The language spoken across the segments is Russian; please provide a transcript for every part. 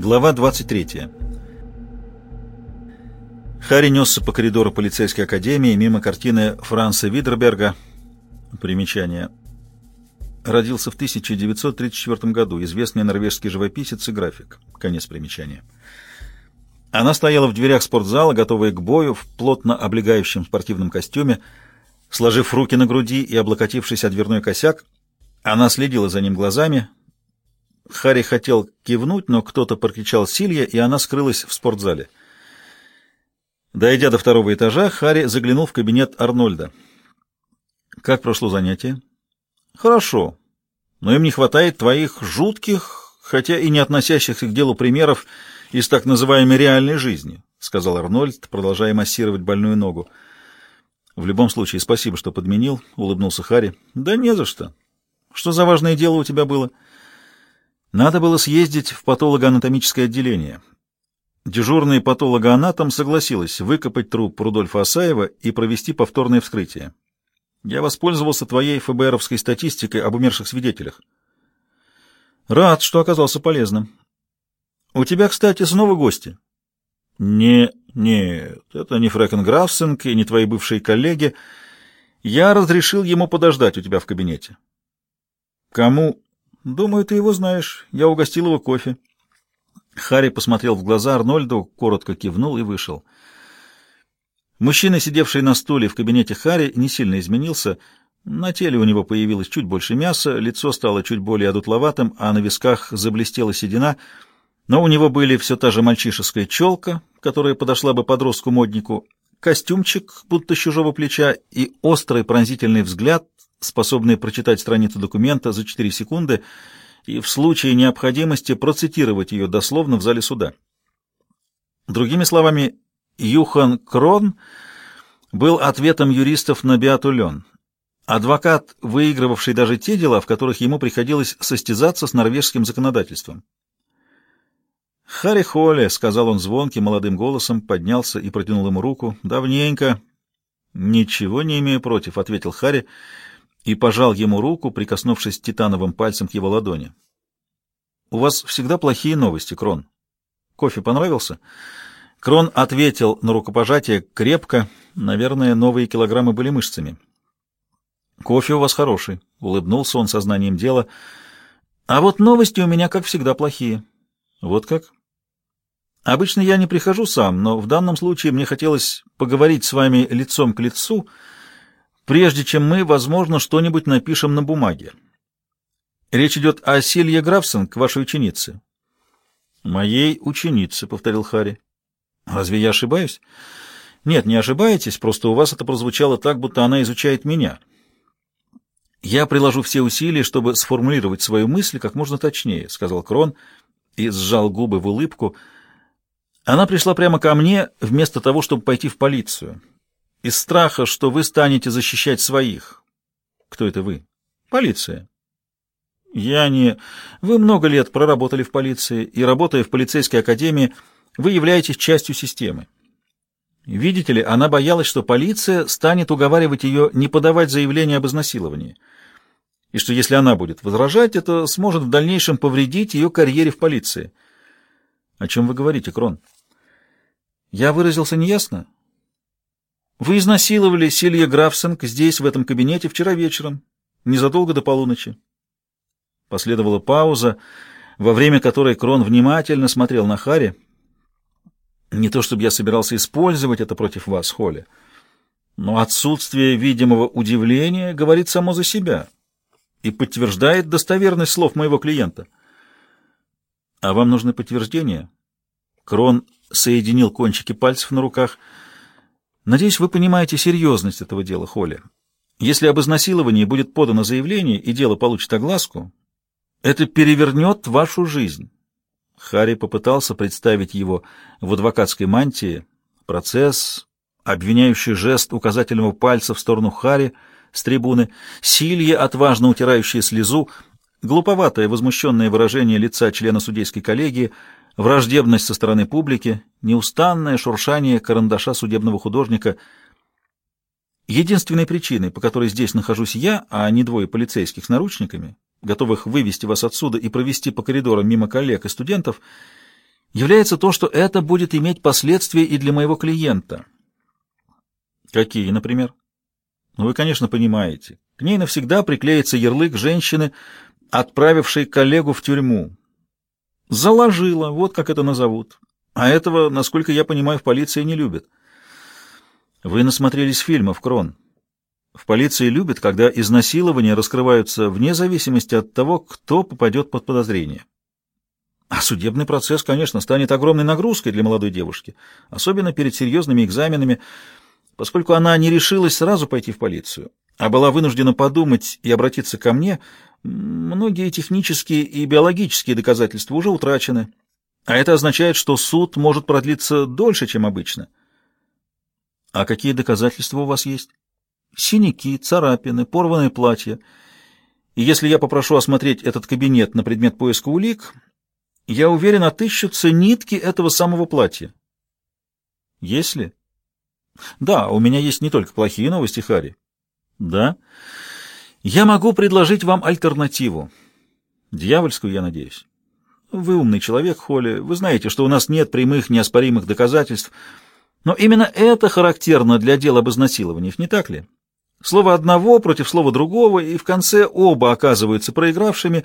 Глава 23. Харри несся по коридору полицейской академии мимо картины Франца Видерберга. Примечание. Родился в 1934 году, известный норвежский живописец и график. Конец примечания. Она стояла в дверях спортзала, готовая к бою, в плотно облегающем спортивном костюме, сложив руки на груди и облокотившись о дверной косяк. Она следила за ним глазами, Харри хотел кивнуть, но кто-то прокричал Силья, и она скрылась в спортзале. Дойдя до второго этажа, Харри заглянул в кабинет Арнольда. «Как прошло занятие?» «Хорошо, но им не хватает твоих жутких, хотя и не относящихся к делу примеров из так называемой реальной жизни», — сказал Арнольд, продолжая массировать больную ногу. «В любом случае, спасибо, что подменил», — улыбнулся Харри. «Да не за что. Что за важное дело у тебя было?» Надо было съездить в патологоанатомическое отделение. Дежурный патологоанатом согласилась выкопать труп Рудольфа Асаева и провести повторное вскрытие. Я воспользовался твоей ФБРовской статистикой об умерших свидетелях. Рад, что оказался полезным. У тебя, кстати, снова гости? Не, нет, это не Фрэкен и не твои бывшие коллеги. Я разрешил ему подождать у тебя в кабинете. Кому «Думаю, ты его знаешь. Я угостил его кофе». Харри посмотрел в глаза Арнольду, коротко кивнул и вышел. Мужчина, сидевший на стуле в кабинете Харри, не сильно изменился. На теле у него появилось чуть больше мяса, лицо стало чуть более одутловатым, а на висках заблестела седина, но у него были все та же мальчишеская челка, которая подошла бы подростку-моднику, костюмчик, будто с чужого плеча, и острый пронзительный взгляд, способный прочитать страницу документа за 4 секунды и в случае необходимости процитировать ее дословно в зале суда. Другими словами, Юхан Крон был ответом юристов на Беату Лен, адвокат, выигрывавший даже те дела, в которых ему приходилось состязаться с норвежским законодательством. «Харри Холли», — сказал он звонким молодым голосом, поднялся и протянул ему руку. «Давненько». «Ничего не имею против», — ответил Харри, — и пожал ему руку, прикоснувшись титановым пальцем к его ладони. «У вас всегда плохие новости, Крон. Кофе понравился?» Крон ответил на рукопожатие крепко, наверное, новые килограммы были мышцами. «Кофе у вас хороший», — улыбнулся он сознанием дела. «А вот новости у меня, как всегда, плохие». «Вот как?» «Обычно я не прихожу сам, но в данном случае мне хотелось поговорить с вами лицом к лицу», — прежде чем мы, возможно, что-нибудь напишем на бумаге. Речь идет о Силье Графсонг, вашей ученице. Моей ученице, повторил Харри. Разве я ошибаюсь? Нет, не ошибаетесь, просто у вас это прозвучало так, будто она изучает меня. Я приложу все усилия, чтобы сформулировать свою мысль как можно точнее, сказал Крон и сжал губы в улыбку. Она пришла прямо ко мне вместо того, чтобы пойти в полицию из страха, что вы станете защищать своих. Кто это вы? Полиция. Я не... Вы много лет проработали в полиции, и, работая в полицейской академии, вы являетесь частью системы. Видите ли, она боялась, что полиция станет уговаривать ее не подавать заявление об изнасиловании, и что если она будет возражать, это сможет в дальнейшем повредить ее карьере в полиции. О чем вы говорите, Крон? Я выразился неясно? Вы изнасиловали Силья Графсенг здесь, в этом кабинете, вчера вечером, незадолго до полуночи. Последовала пауза, во время которой Крон внимательно смотрел на Хари. Не то чтобы я собирался использовать это против вас, Холли, но отсутствие видимого удивления говорит само за себя и подтверждает достоверность слов моего клиента. А вам нужны подтверждения? Крон соединил кончики пальцев на руках — Надеюсь, вы понимаете серьезность этого дела, Холли. Если об изнасиловании будет подано заявление и дело получит огласку, это перевернет вашу жизнь. Харри попытался представить его в адвокатской мантии. Процесс, обвиняющий жест указательного пальца в сторону Харри с трибуны, Силья, отважно утирающая слезу, глуповатое возмущенное выражение лица члена судейской коллегии — враждебность со стороны публики, неустанное шуршание карандаша судебного художника. Единственной причиной, по которой здесь нахожусь я, а не двое полицейских с наручниками, готовых вывести вас отсюда и провести по коридорам мимо коллег и студентов, является то, что это будет иметь последствия и для моего клиента. Какие, например? Ну, вы, конечно, понимаете. К ней навсегда приклеится ярлык женщины, отправившей коллегу в тюрьму. Заложила, вот как это назовут. А этого, насколько я понимаю, в полиции не любят. Вы насмотрелись фильмов, Крон. В полиции любят, когда изнасилования раскрываются вне зависимости от того, кто попадет под подозрение. А судебный процесс, конечно, станет огромной нагрузкой для молодой девушки, особенно перед серьезными экзаменами, поскольку она не решилась сразу пойти в полицию, а была вынуждена подумать и обратиться ко мне, многие технические и биологические доказательства уже утрачены, а это означает, что суд может продлиться дольше, чем обычно. А какие доказательства у вас есть? Синяки, царапины, порванное платье. И если я попрошу осмотреть этот кабинет на предмет поиска улик, я уверен, отыщутся нитки этого самого платья. Если? Да, у меня есть не только плохие новости, Харри. Да. Я могу предложить вам альтернативу. Дьявольскую, я надеюсь. Вы умный человек, Холли. Вы знаете, что у нас нет прямых, неоспоримых доказательств. Но именно это характерно для дел об изнасилованиях, не так ли? Слово одного против слова другого, и в конце оба оказываются проигравшими.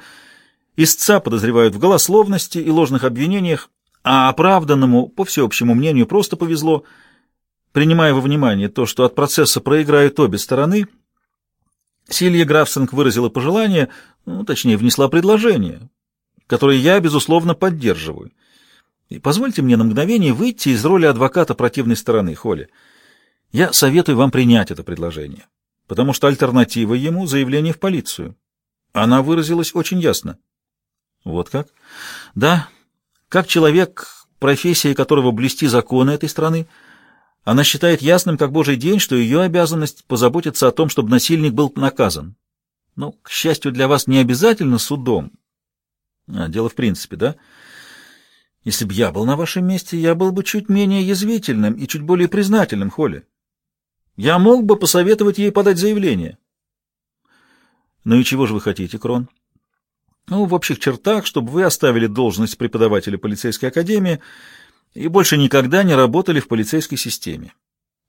Истца подозревают в голословности и ложных обвинениях, а оправданному, по всеобщему мнению, просто повезло. Принимая во внимание то, что от процесса проиграют обе стороны, Силья Графсинг выразила пожелание, ну, точнее, внесла предложение, которое я, безусловно, поддерживаю. И позвольте мне на мгновение выйти из роли адвоката противной стороны, Холли. Я советую вам принять это предложение потому что альтернатива ему — заявление в полицию. Она выразилась очень ясно. Вот как? Да, как человек, профессия которого блести законы этой страны, она считает ясным, как божий день, что ее обязанность позаботиться о том, чтобы насильник был наказан. Но, к счастью для вас, не обязательно судом. А, дело в принципе, да? Если бы я был на вашем месте, я был бы чуть менее язвительным и чуть более признательным, Холли. Я мог бы посоветовать ей подать заявление. Ну и чего же вы хотите, Крон? Ну, в общих чертах, чтобы вы оставили должность преподавателя полицейской академии и больше никогда не работали в полицейской системе.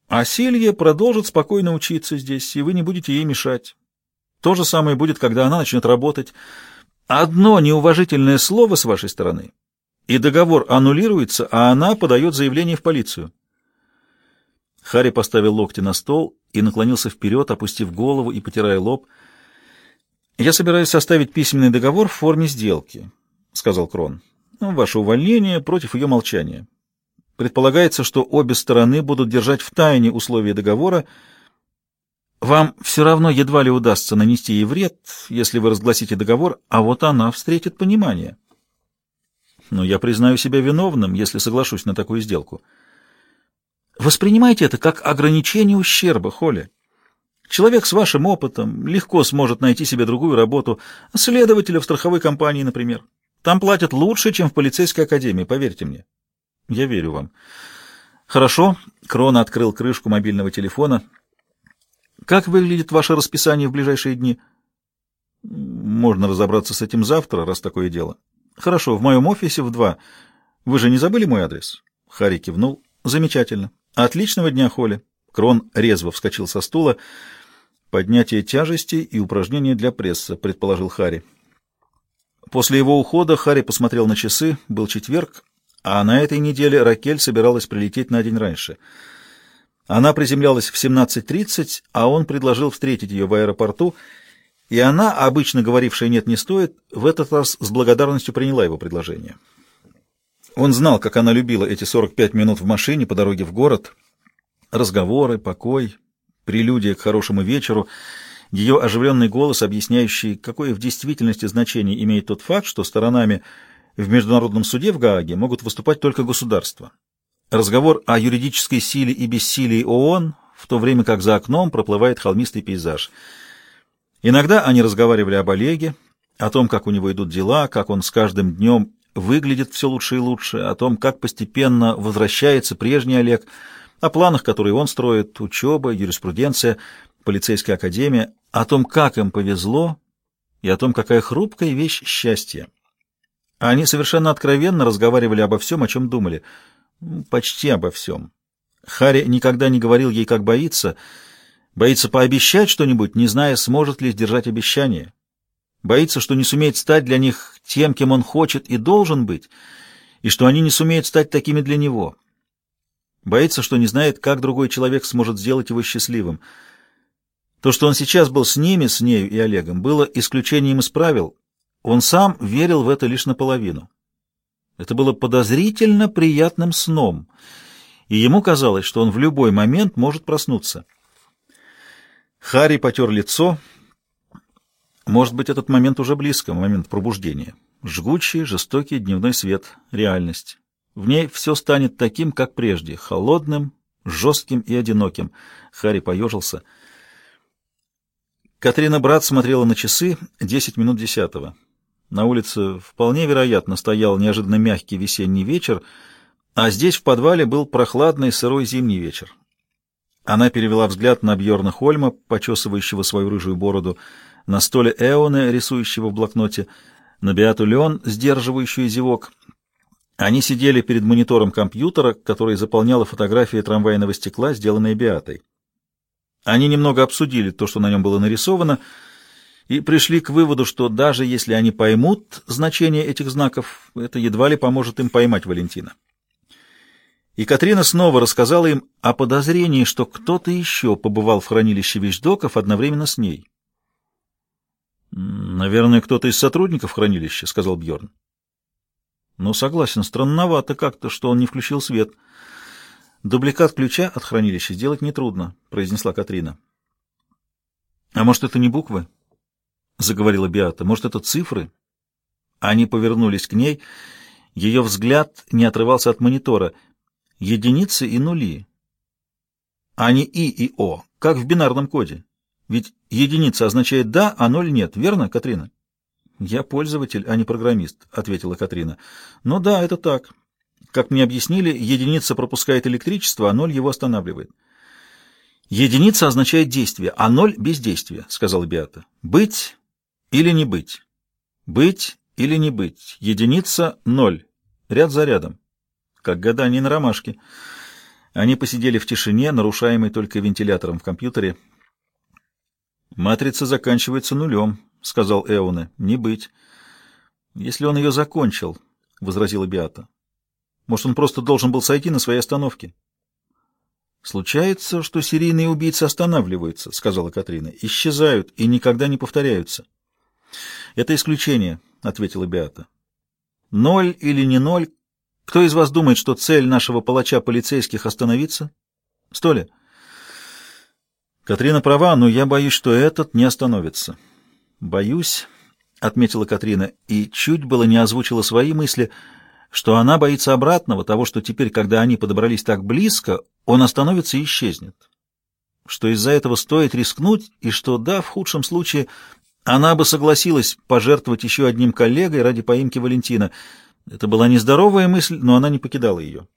А Силья продолжит спокойно учиться здесь, и вы не будете ей мешать. То же самое будет, когда она начнет работать. Одно неуважительное слово с вашей стороны, и договор аннулируется, а она подает заявление в полицию. Харри поставил локти на стол и наклонился вперед, опустив голову и потирая лоб. «Я собираюсь составить письменный договор в форме сделки», — сказал Крон. «Ну, «Ваше увольнение против ее молчания. Предполагается, что обе стороны будут держать в тайне условия договора. Вам все равно едва ли удастся нанести ей вред, если вы разгласите договор, а вот она встретит понимание. Но я признаю себя виновным, если соглашусь на такую сделку». Воспринимайте это как ограничение ущерба, Холли. Человек с вашим опытом легко сможет найти себе другую работу, следователя в страховой компании, например. Там платят лучше, чем в полицейской академии, поверьте мне. Я верю вам. Хорошо. Крона открыл крышку мобильного телефона. Как выглядит ваше расписание в ближайшие дни? Можно разобраться с этим завтра, раз такое дело. Хорошо, в моем офисе в два. Вы же не забыли мой адрес? Харри кивнул. Замечательно. Отличного дня, Холли. Крон резво вскочил со стула. Поднятие тяжести и упражнения для пресса, предположил Харри. После его ухода Харри посмотрел на часы, был четверг, а на этой неделе Ракель собиралась прилететь на день раньше. Она приземлялась в 17.30, а он предложил встретить ее в аэропорту, и она, обычно говорившая «нет, не стоит», в этот раз с благодарностью приняла его предложение. Он знал, как она любила эти 45 минут в машине по дороге в город. Разговоры, покой, прелюдия к хорошему вечеру, ее оживленный голос, объясняющий, какое в действительности значение имеет тот факт, что сторонами в Международном суде в Гааге могут выступать только государства. Разговор о юридической силе и бессилии ООН, в то время как за окном проплывает холмистый пейзаж. Иногда они разговаривали об Олеге, о том, как у него идут дела, как он с каждым днем выглядит все лучше и лучше, о том, как постепенно возвращается прежний Олег, о планах, которые он строит, учеба, юриспруденция, полицейская академия, о том, как им повезло, и о том, какая хрупкая вещь счастье. Они совершенно откровенно разговаривали обо всем, о чем думали. Почти обо всем. Харри никогда не говорил ей, как боится. Боится пообещать что-нибудь, не зная, сможет ли сдержать обещание. Боится, что не сумеет стать для них тем, кем он хочет и должен быть, и что они не сумеют стать такими для него. Боится, что не знает, как другой человек сможет сделать его счастливым. То, что он сейчас был с ними, с нею и Олегом, было исключением из правил. Он сам верил в это лишь наполовину. Это было подозрительно приятным сном, и ему казалось, что он в любой момент может проснуться. Харри потер лицо. Может быть, этот момент уже близко, момент пробуждения. Жгучий, жестокий дневной свет, реальность. В ней все станет таким, как прежде, холодным, жестким и одиноким. Харри поежился. Катрина Брат смотрела на часы десять минут десятого. На улице вполне вероятно стоял неожиданно мягкий весенний вечер, а здесь в подвале был прохладный сырой зимний вечер. Она перевела взгляд на Бьорна Хольма, почесывающего свою рыжую бороду, на столе Эоне, рисующего в блокноте, на Беату Леон, сдерживающую зевок — они сидели перед монитором компьютера, который заполняла фотография трамвайного стекла, сделанная Биатой. Они немного обсудили то, что на нем было нарисовано, и пришли к выводу, что даже если они поймут значение этих знаков, это едва ли поможет им поймать Валентина. И Катрина снова рассказала им о подозрении, что кто-то еще побывал в хранилище вещдоков одновременно с ней. «Наверное, кто-то из сотрудников хранилища», — сказал Бьорн. Ну, согласен, странновато как-то, что он не включил свет. Дубликат ключа от хранилища сделать нетрудно, произнесла Катрина. А может, это не буквы? Заговорила Биата. Может, это цифры? Они повернулись к ней. Ее взгляд не отрывался от монитора. Единицы и нули. Не И и О, как в бинарном коде. Ведь единица означает «да», а ноль «нет». Верно, Катрина? «Я пользователь, а не программист», — ответила Катрина. «Ну да, это так. Как мне объяснили, единица пропускает электричество, а ноль его останавливает». «Единица означает действие, а ноль — бездействие», — сказала Биата. «Быть или не быть? Быть или не быть? Единица — ноль. Ряд за рядом. Как гадание на ромашке». Они посидели в тишине, нарушаемой только вентилятором в компьютере. «Матрица заканчивается нулем», — сказал Эуне. — Не быть. — Если он ее закончил, — возразила Биата. — Может, он просто должен был сойти на своей остановке? — Случается, что серийные убийцы останавливаются, — сказала Катрина. — Исчезают и никогда не повторяются. — Это исключение, — ответила Биата. — Ноль или не ноль? Кто из вас думает, что цель нашего палача полицейских остановиться? Столя? Катрина права, но я боюсь, что этот не остановится. — «Боюсь», — отметила Катрина, и чуть было не озвучила свои мысли, что она боится обратного, того, что теперь, когда они подобрались так близко, он остановится и исчезнет. Что из-за этого стоит рискнуть, и что, да, в худшем случае, она бы согласилась пожертвовать еще одним коллегой ради поимки Валентина. Это была нездоровая мысль, но она не покидала ее.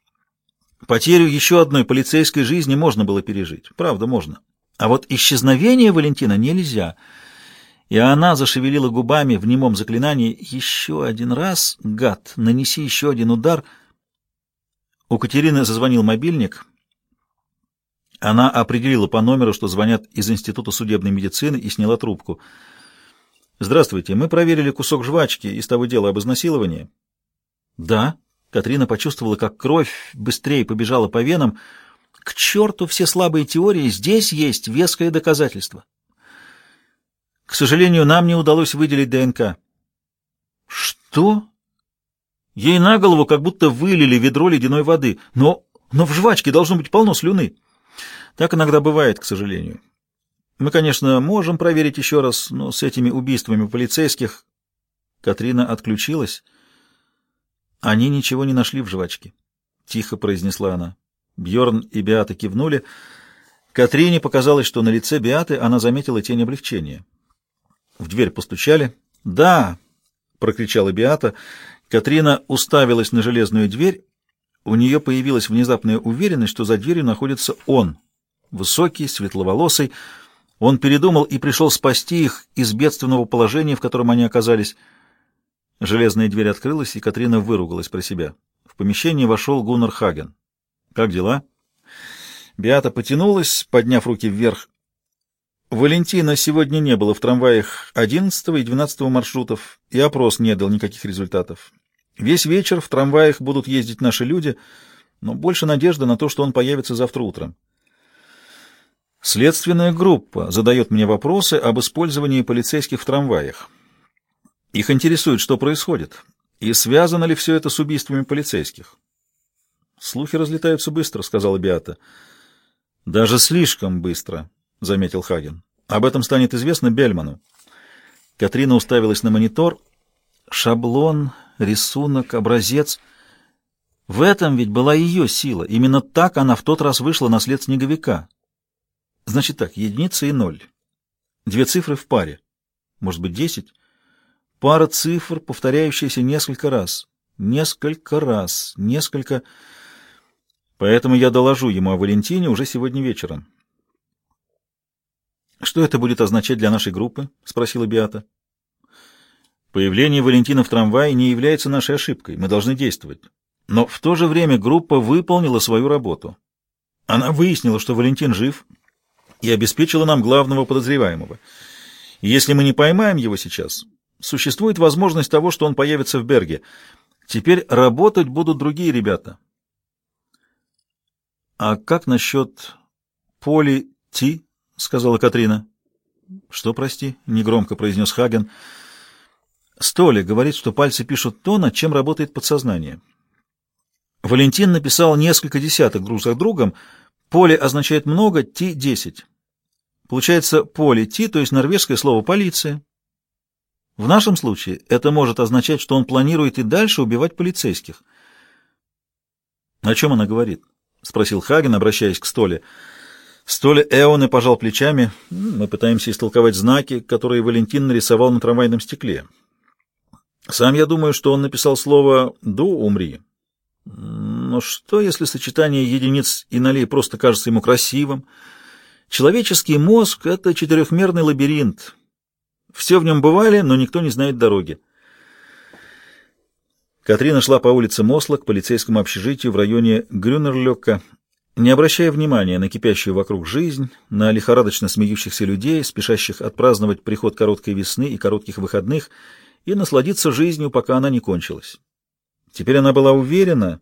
Потерю еще одной полицейской жизни можно было пережить. Правда, можно. А вот исчезновение Валентина нельзя — и она зашевелила губами в немом заклинании «Еще один раз, гад, нанеси еще один удар». У Катерины зазвонил мобильник. Она определила по номеру, что звонят из Института судебной медицины, и сняла трубку. «Здравствуйте, мы проверили кусок жвачки из того дела об изнасиловании». «Да». Катрина почувствовала, как кровь быстрее побежала по венам. «К черту все слабые теории, здесь есть веское доказательство». К сожалению, нам не удалось выделить ДНК. Что? Ей на голову как будто вылили ведро ледяной воды. Но, но в жвачке должно быть полно слюны. Так иногда бывает, к сожалению. Мы, конечно, можем проверить еще раз, но с этими убийствами полицейских... Катрина отключилась. Они ничего не нашли в жвачке. Тихо произнесла она. Бьорн и Беата кивнули. Катрине показалось, что на лице Беаты она заметила тень облегчения. В дверь постучали. «Да!» — прокричала Биата. Катрина уставилась на железную дверь. У нее появилась внезапная уверенность, что за дверью находится он. Высокий, светловолосый. Он передумал и пришел спасти их из бедственного положения, в котором они оказались. Железная дверь открылась, и Катрина выругалась про себя. В помещение вошел Гуннар Хаген. «Как дела?» Биата потянулась, подняв руки вверх. Валентина сегодня не было в трамваях 11 и 12 маршрутов, и опрос не дал никаких результатов. Весь вечер в трамваях будут ездить наши люди, но больше надежды на то, что он появится завтра утром. Следственная группа задает мне вопросы об использовании полицейских в трамваях. Их интересует, что происходит, и связано ли все это с убийствами полицейских. «Слухи разлетаются быстро», — сказала Биата. «Даже слишком быстро», — заметил Хаген. «Об этом станет известно Бельману». Катрина уставилась на монитор. Шаблон, рисунок, образец. В этом ведь была ее сила. Именно так она в тот раз вышла на след снеговика. Значит так, единица и ноль. Две цифры в паре. Может быть, десять? Пара цифр, повторяющаяся несколько раз. Несколько раз. Несколько... Поэтому я доложу ему о Валентине уже сегодня вечером. «Что это будет означать для нашей группы?» — спросила Биата. «Появление Валентина в трамвае не является нашей ошибкой. Мы должны действовать. Но в то же время группа выполнила свою работу. Она выяснила, что Валентин жив, и обеспечила нам главного подозреваемого. И если мы не поймаем его сейчас, Существует возможность того, что он появится в Берге. Теперь работать будут другие ребята. — А как насчет Поли Ти? — сказала Катрина. — Что, прости? — негромко произнес Хаген. Столи говорит, что пальцы пишут то, над чем работает подсознание. Валентин написал несколько десяток друг за другом. Поле означает много, Ти — десять. Получается Поли Ти, то есть норвежское слово «полиция». В нашем случае это может означать, что он планирует и дальше убивать полицейских. — О чем она говорит? — спросил Хаген, обращаясь к Столе. Столе Эоне пожал плечами. Мы пытаемся истолковать знаки, которые Валентин нарисовал на трамвайном стекле. Сам я думаю, что он написал слово «ду умри». Но что, если сочетание единиц и нолей просто кажется ему красивым? Человеческий мозг — это четырехмерный лабиринт, все в нем бывали, но никто не знает дороги. Катрина шла по улице Мосла к полицейскому общежитию в районе Грюнерлёка, не обращая внимания на кипящую вокруг жизнь, на лихорадочно смеющихся людей, спешащих отпраздновать приход короткой весны и коротких выходных, и насладиться жизнью, пока она не кончилась. Теперь она была уверена,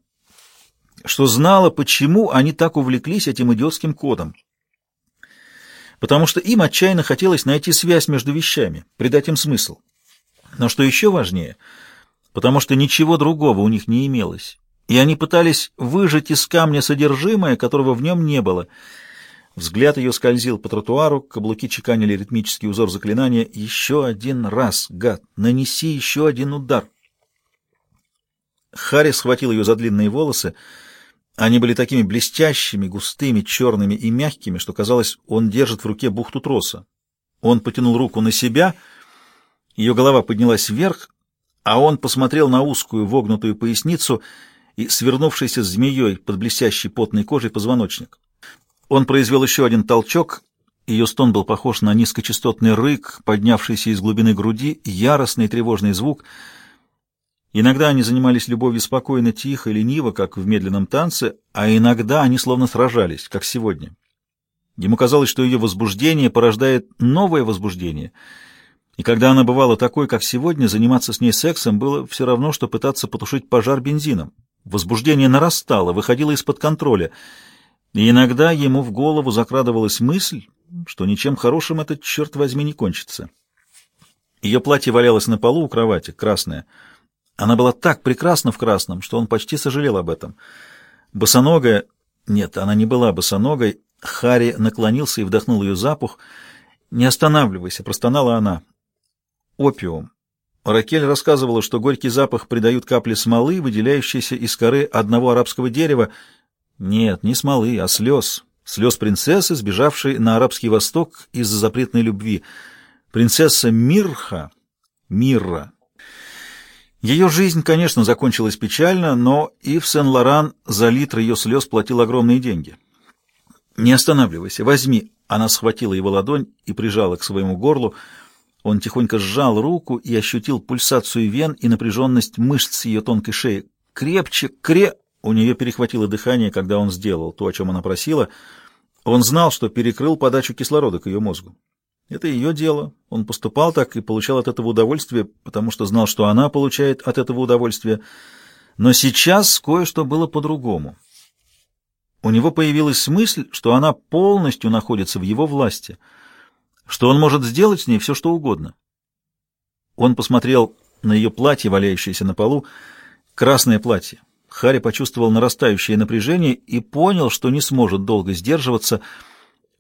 что знала, почему они так увлеклись этим идиотским кодом потому что им отчаянно хотелось найти связь между вещами, придать им смысл. Но что еще важнее, потому что ничего другого у них не имелось, и они пытались выжать из камня содержимое, которого в нем не было. Взгляд ее скользил по тротуару, каблуки чеканили ритмический узор заклинания. «Еще один раз, гад! Нанеси еще один удар!» Харри схватил ее за длинные волосы, — они были такими блестящими, густыми, черными и мягкими, что казалось, он держит в руке бухту троса. Он потянул руку на себя, ее голова поднялась вверх, а он посмотрел на узкую вогнутую поясницу и свернувшийся змеей под блестящей потной кожей позвоночник. Он произвел еще один толчок, ее стон был похож на низкочастотный рык, поднявшийся из глубины груди, яростный тревожный звук — Иногда они занимались любовью спокойно, тихо, лениво, как в медленном танце, а иногда они словно сражались, как сегодня. Ему казалось, что ее возбуждение порождает новое возбуждение, и когда она бывала такой, как сегодня, заниматься с ней сексом было все равно, что пытаться потушить пожар бензином. Возбуждение нарастало, выходило из-под контроля, и иногда ему в голову закрадывалась мысль, что ничем хорошим этот, черт возьми, не кончится. Ее платье валялось на полу у кровати, красное — она была так прекрасна в красном, что он почти сожалел об этом. Босоногая... Нет, она не была босоногой. Харри наклонился и вдохнул ее запах. «Не останавливайся», — простонала она. «Опиум». Ракель рассказывала, что горький запах придают капли смолы, выделяющиеся из коры одного арабского дерева. Нет, не смолы, а слез. Слез принцессы, сбежавшей на Арабский Восток из-за запретной любви. Принцесса Мирха, Мирра, ее жизнь, конечно, закончилась печально, но Ив Сен-Лоран за литр ее слез платил огромные деньги. «Не останавливайся, возьми». Она схватила его ладонь и прижала к своему горлу. Он тихонько сжал руку и ощутил пульсацию вен и напряженность мышц ее тонкой шеи. Крепче, кре... У нее перехватило дыхание, когда он сделал то, о чем она просила. Он знал, что перекрыл подачу кислорода к ее мозгу. Это ее дело. Он поступал так и получал от этого удовольствие, потому что знал, что она получает от этого удовольствие. Но сейчас кое-что было по-другому. У него появилась мысль, что она полностью находится в его власти, что он может сделать с ней все, что угодно. Он посмотрел на ее платье, валяющееся на полу, красное платье. Харри почувствовал нарастающее напряжение и понял, что не сможет долго сдерживаться,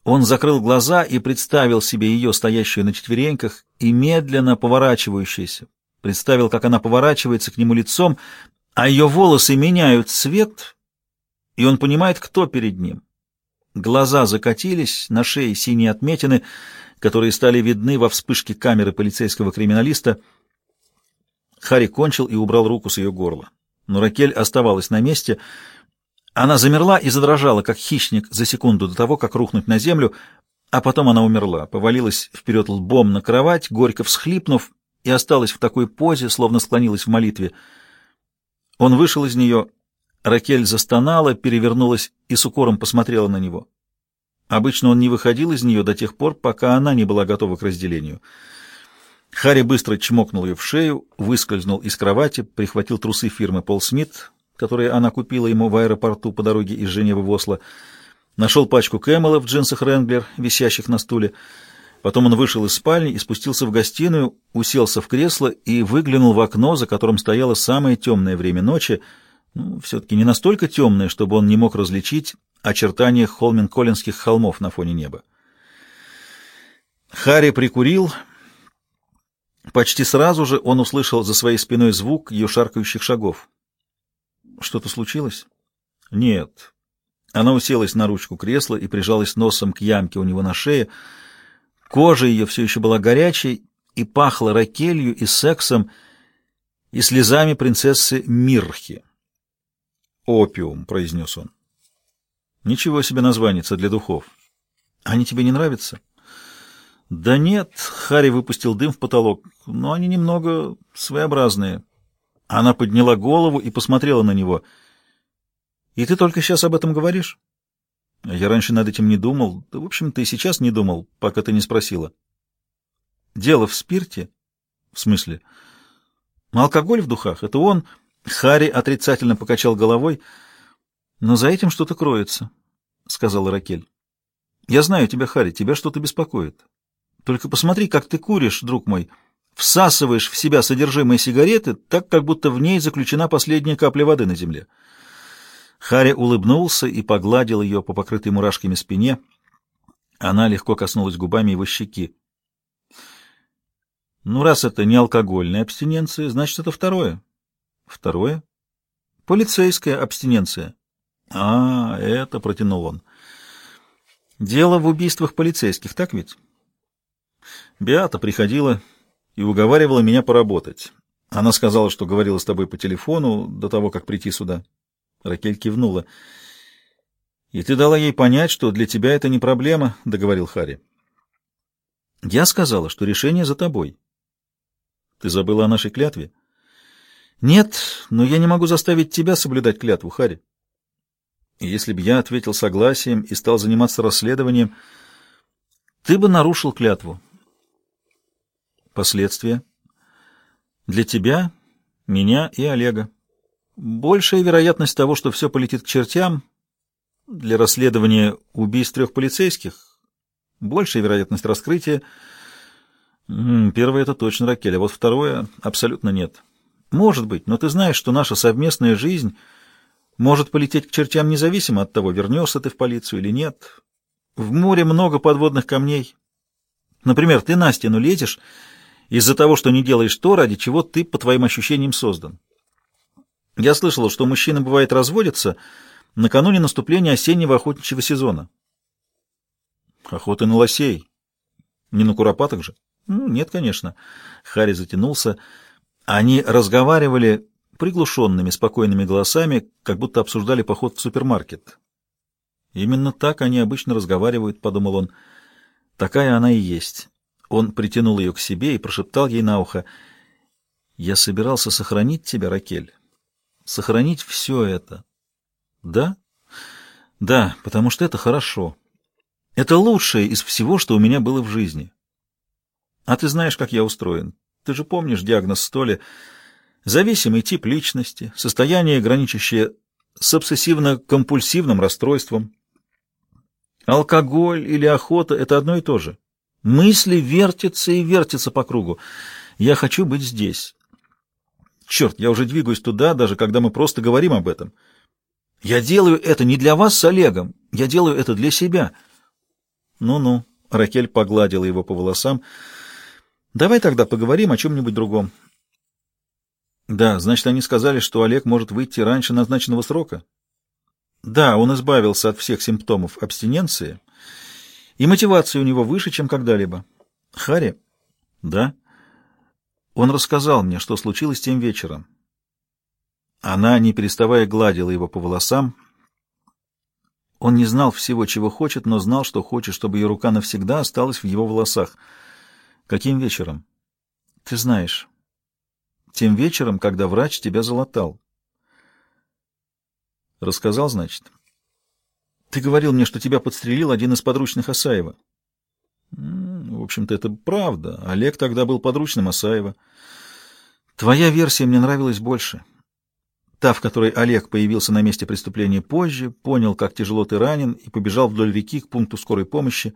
он закрыл глаза и представил себе ее, стоящую на четвереньках и медленно поворачивающуюся. Представил, как она поворачивается к нему лицом, а ее волосы меняют цвет, и он понимает, кто перед ним. Глаза закатились, на шее синие отметины, которые стали видны во вспышке камеры полицейского криминалиста. Харри кончил и убрал руку с ее горла. Но Ракель оставалась на месте — она замерла и задрожала, как хищник, за секунду до того, как рухнуть на землю, а потом она умерла, повалилась вперед лбом на кровать, горько всхлипнув, и осталась в такой позе, словно склонилась в молитве. Он вышел из нее, Ракель застонала, перевернулась и с укором посмотрела на него. Обычно он не выходил из нее до тех пор, пока она не была готова к разделению. Харри быстро чмокнул ее в шею, выскользнул из кровати, прихватил трусы фирмы Пол Смит, которые она купила ему в аэропорту по дороге из Женевы в Осло, нашел пачку Кэмела в джинсах Ренглер, висящих на стуле. Потом он вышел из спальни и спустился в гостиную, уселся в кресло и выглянул в окно, за которым стояло самое темное время ночи, ну, все-таки не настолько темное, чтобы он не мог различить очертания холмен-коллинских холмов на фоне неба. Харри прикурил. Почти сразу же он услышал за своей спиной звук ее шаркающих шагов. Что-то случилось? Нет. Она уселась на ручку кресла и прижалась носом к ямке у него на шее. Кожа ее все еще была горячей и пахла ракелью и сексом, и слезами принцессы Мирхи. «Опиум», — произнес он. «Ничего себе названица для духов. Они тебе не нравятся?» «Да нет», — Харри выпустил дым в потолок, — «но они немного своеобразные». Она подняла голову и посмотрела на него. «И ты только сейчас об этом говоришь?» «Я раньше над этим не думал. Да, в общем, ты сейчас не думал, пока ты не спросила». «Дело в спирте?» «В смысле?» «Алкоголь в духах. Это он...» Харри отрицательно покачал головой. «Но за этим что-то кроется», — сказала Ракель. «Я знаю тебя, Харри, тебя что-то беспокоит. Только посмотри, как ты куришь, друг мой» всасываешь в себя содержимое сигареты, так как будто в ней заключена последняя капля воды на земле. Харри улыбнулся и погладил ее по покрытой мурашками спине. Она легко коснулась губами его щеки. Ну, раз это не алкогольная абстиненция, значит, это второе. Второе? Полицейская абстиненция. А, это, протянул он. Дело в убийствах полицейских, так ведь? Беата приходила и уговаривала меня поработать. Она сказала, что говорила с тобой по телефону до того, как прийти сюда. Ракель кивнула. «И ты дала ей понять, что для тебя это не проблема», — договорил Харри. «Я сказала, что решение за тобой». «Ты забыла о нашей клятве?» «Нет, но я не могу заставить тебя соблюдать клятву, Харри». И если бы я ответил согласием и стал заниматься расследованием, ты бы нарушил клятву. Последствия? Для тебя, меня и Олега. Большая вероятность того, что все полетит к чертям. Для расследования убийств трех полицейских. Большая вероятность раскрытия. Первое — это точно Ракель, а вот второе — абсолютно нет. Может быть, но ты знаешь, что наша совместная жизнь может полететь к чертям независимо от того, вернешься ты в полицию или нет. В море много подводных камней. Например, ты на стену лезешь из-за того, что не делаешь то, ради чего ты, по твоим ощущениям, создан. Я слышал, что мужчины, бывает, разводятся накануне наступления осеннего охотничьего сезона. Охоты на лосей. Не на куропаток же? Ну, нет, конечно. Харри затянулся. Они разговаривали приглушенными, спокойными голосами, как будто обсуждали поход в супермаркет. Именно так они обычно разговаривают, подумал он. Такая она и есть. Он притянул ее к себе и прошептал ей на ухо. «Я собирался сохранить тебя, Ракель. Сохранить все это». «Да?» «Да, потому что это хорошо. Это лучшее из всего, что у меня было в жизни. А ты знаешь, как я устроен. Ты же помнишь диагноз Столи. Зависимый тип личности, состояние, граничащее с обсессивно-компульсивным расстройством. Алкоголь или охота — это одно и то же. Мысли вертятся и вертятся по кругу. Я хочу быть здесь. Черт, я уже двигаюсь туда, даже когда мы просто говорим об этом. Я делаю это не для вас с Олегом, я делаю это для себя. Ну-ну, Ракель погладила его по волосам. Давай тогда поговорим о чем-нибудь другом. Да, значит, они сказали, что Олег может выйти раньше назначенного срока? Да, он избавился от всех симптомов абстиненции, и мотивация у него выше, чем когда-либо. Харри? Да. Он рассказал мне, что случилось тем вечером. Она, не переставая, гладила его по волосам. Он не знал всего, чего хочет, но знал, что хочет, чтобы ее рука навсегда осталась в его волосах. Каким вечером? Ты знаешь. Тем вечером, когда врач тебя залатал. Рассказал, значит? Ты говорил мне, что тебя подстрелил один из подручных Асаева. В общем-то, это правда. Олег тогда был подручным Асаева. Твоя версия мне нравилась больше. Та, в которой Олег появился на месте преступления позже, понял, как тяжело ты ранен, и побежал вдоль реки к пункту скорой помощи.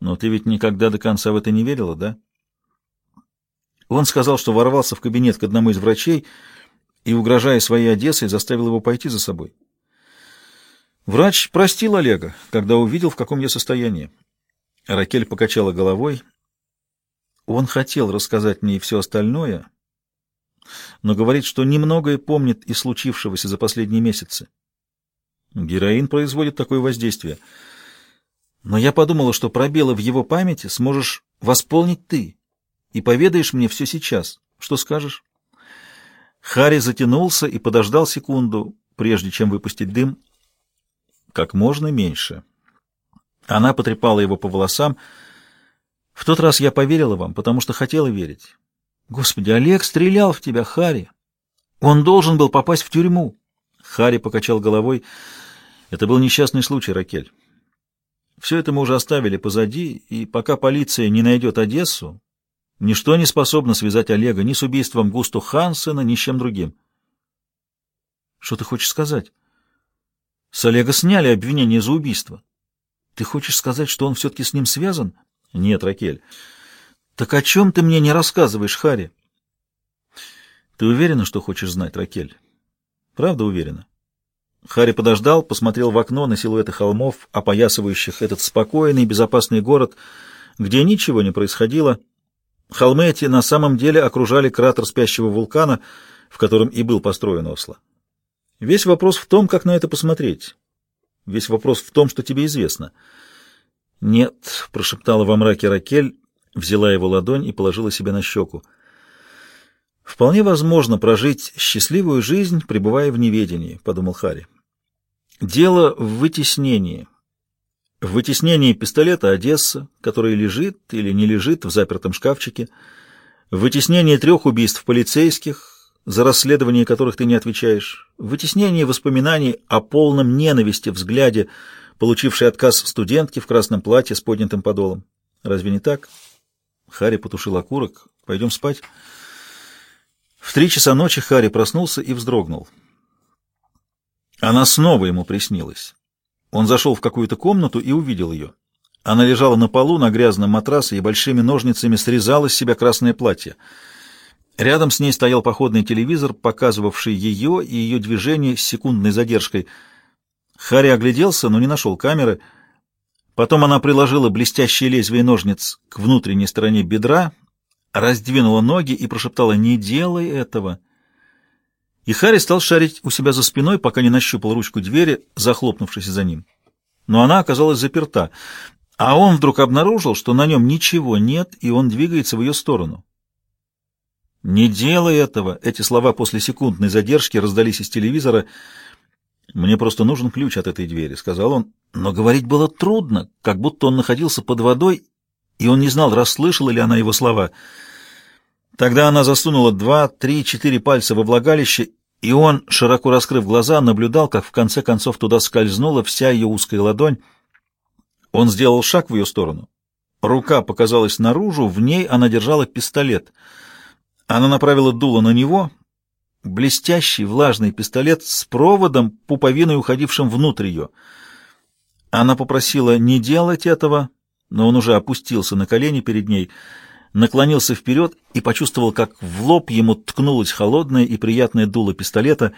Но ты ведь никогда до конца в это не верила, да? Он сказал, что ворвался в кабинет к одному из врачей и, угрожая своей Одессой, заставил его пойти за собой. Врач простил Олега, когда увидел, в каком я состоянии. Ракель покачала головой. Он хотел рассказать мне все остальное, но говорит, что немногое помнит из случившегося за последние месяцы. Героин производит такое воздействие. Но я подумала, что пробелы в его памяти сможешь восполнить ты и поведаешь мне все сейчас. Что скажешь? Харри затянулся и подождал секунду, прежде чем выпустить дым как можно меньше. Она потрепала его по волосам. В тот раз я поверила вам, потому что хотела верить. Господи, Олег стрелял в тебя, Хари. Он должен был попасть в тюрьму. Хари покачал головой. Это был несчастный случай, Ракель. Все это мы уже оставили позади, и пока полиция не найдет Одессу, ничто не способно связать Олега ни с убийством Густу Хансена, ни с чем другим. Что ты хочешь сказать? С Олега сняли обвинение за убийство. Ты хочешь сказать, что он все-таки с ним связан? Нет, Ракель. Так о чем ты мне не рассказываешь, Хари? Ты уверена, что хочешь знать, Ракель? Правда уверена? Хари подождал, посмотрел в окно на силуэты холмов, опоясывающих этот спокойный безопасный город, где ничего не происходило. Холмы эти на самом деле окружали кратер спящего вулкана, в котором и был построен Осло. Весь вопрос в том, как на это посмотреть. Весь вопрос в том, что тебе известно. «Нет», — прошептала во мраке Ракель, взяла его ладонь и положила себе на щеку. «Вполне возможно прожить счастливую жизнь, пребывая в неведении», — подумал Харри. «Дело в вытеснении. В вытеснении пистолета Одесса, который лежит или не лежит в запертом шкафчике, в вытеснении трех убийств полицейских, за расследование которых ты не отвечаешь, вытеснение воспоминаний о полном ненависти взгляде, получившей отказ студентки в красном платье с поднятым подолом. Разве не так? Харри потушил окурок. Пойдем спать. В три часа ночи Харри проснулся и вздрогнул. Она снова ему приснилась. Он зашел в какую-то комнату и увидел ее. Она лежала на полу на грязном матрасе и большими ножницами срезала с себя красное платье — Рядом с ней стоял походный телевизор, показывавший ее и ее движение с секундной задержкой. Харри огляделся, но не нашел камеры. Потом она приложила блестящее лезвие ножниц к внутренней стороне бедра, раздвинула ноги и прошептала «Не делай этого!». И Харри стал шарить у себя за спиной, пока не нащупал ручку двери, захлопнувшись за ним. Но она оказалась заперта, а он вдруг обнаружил, что на нем ничего нет, и он двигается в ее сторону. «Не делай этого!» Эти слова после секундной задержки раздались из телевизора. «Мне просто нужен ключ от этой двери», — сказал он. Но говорить было трудно, как будто он находился под водой и он не знал, расслышала ли она его слова. Тогда она засунула два, три, четыре пальца во влагалище, и он, широко раскрыв глаза, наблюдал, как в конце концов туда скользнула вся ее узкая ладонь. Он сделал шаг в ее сторону. Рука показалась наружу, в ней она держала пистолет. Она направила дуло на него, блестящий влажный пистолет с проводом, пуповиной, уходившим внутрь ее. Она попросила не делать этого, но он уже опустился на колени перед ней, наклонился вперед и почувствовал, как в лоб ему ткнулось холодное и приятное дуло пистолета,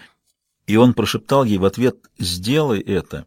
и он прошептал ей в ответ «Сделай это».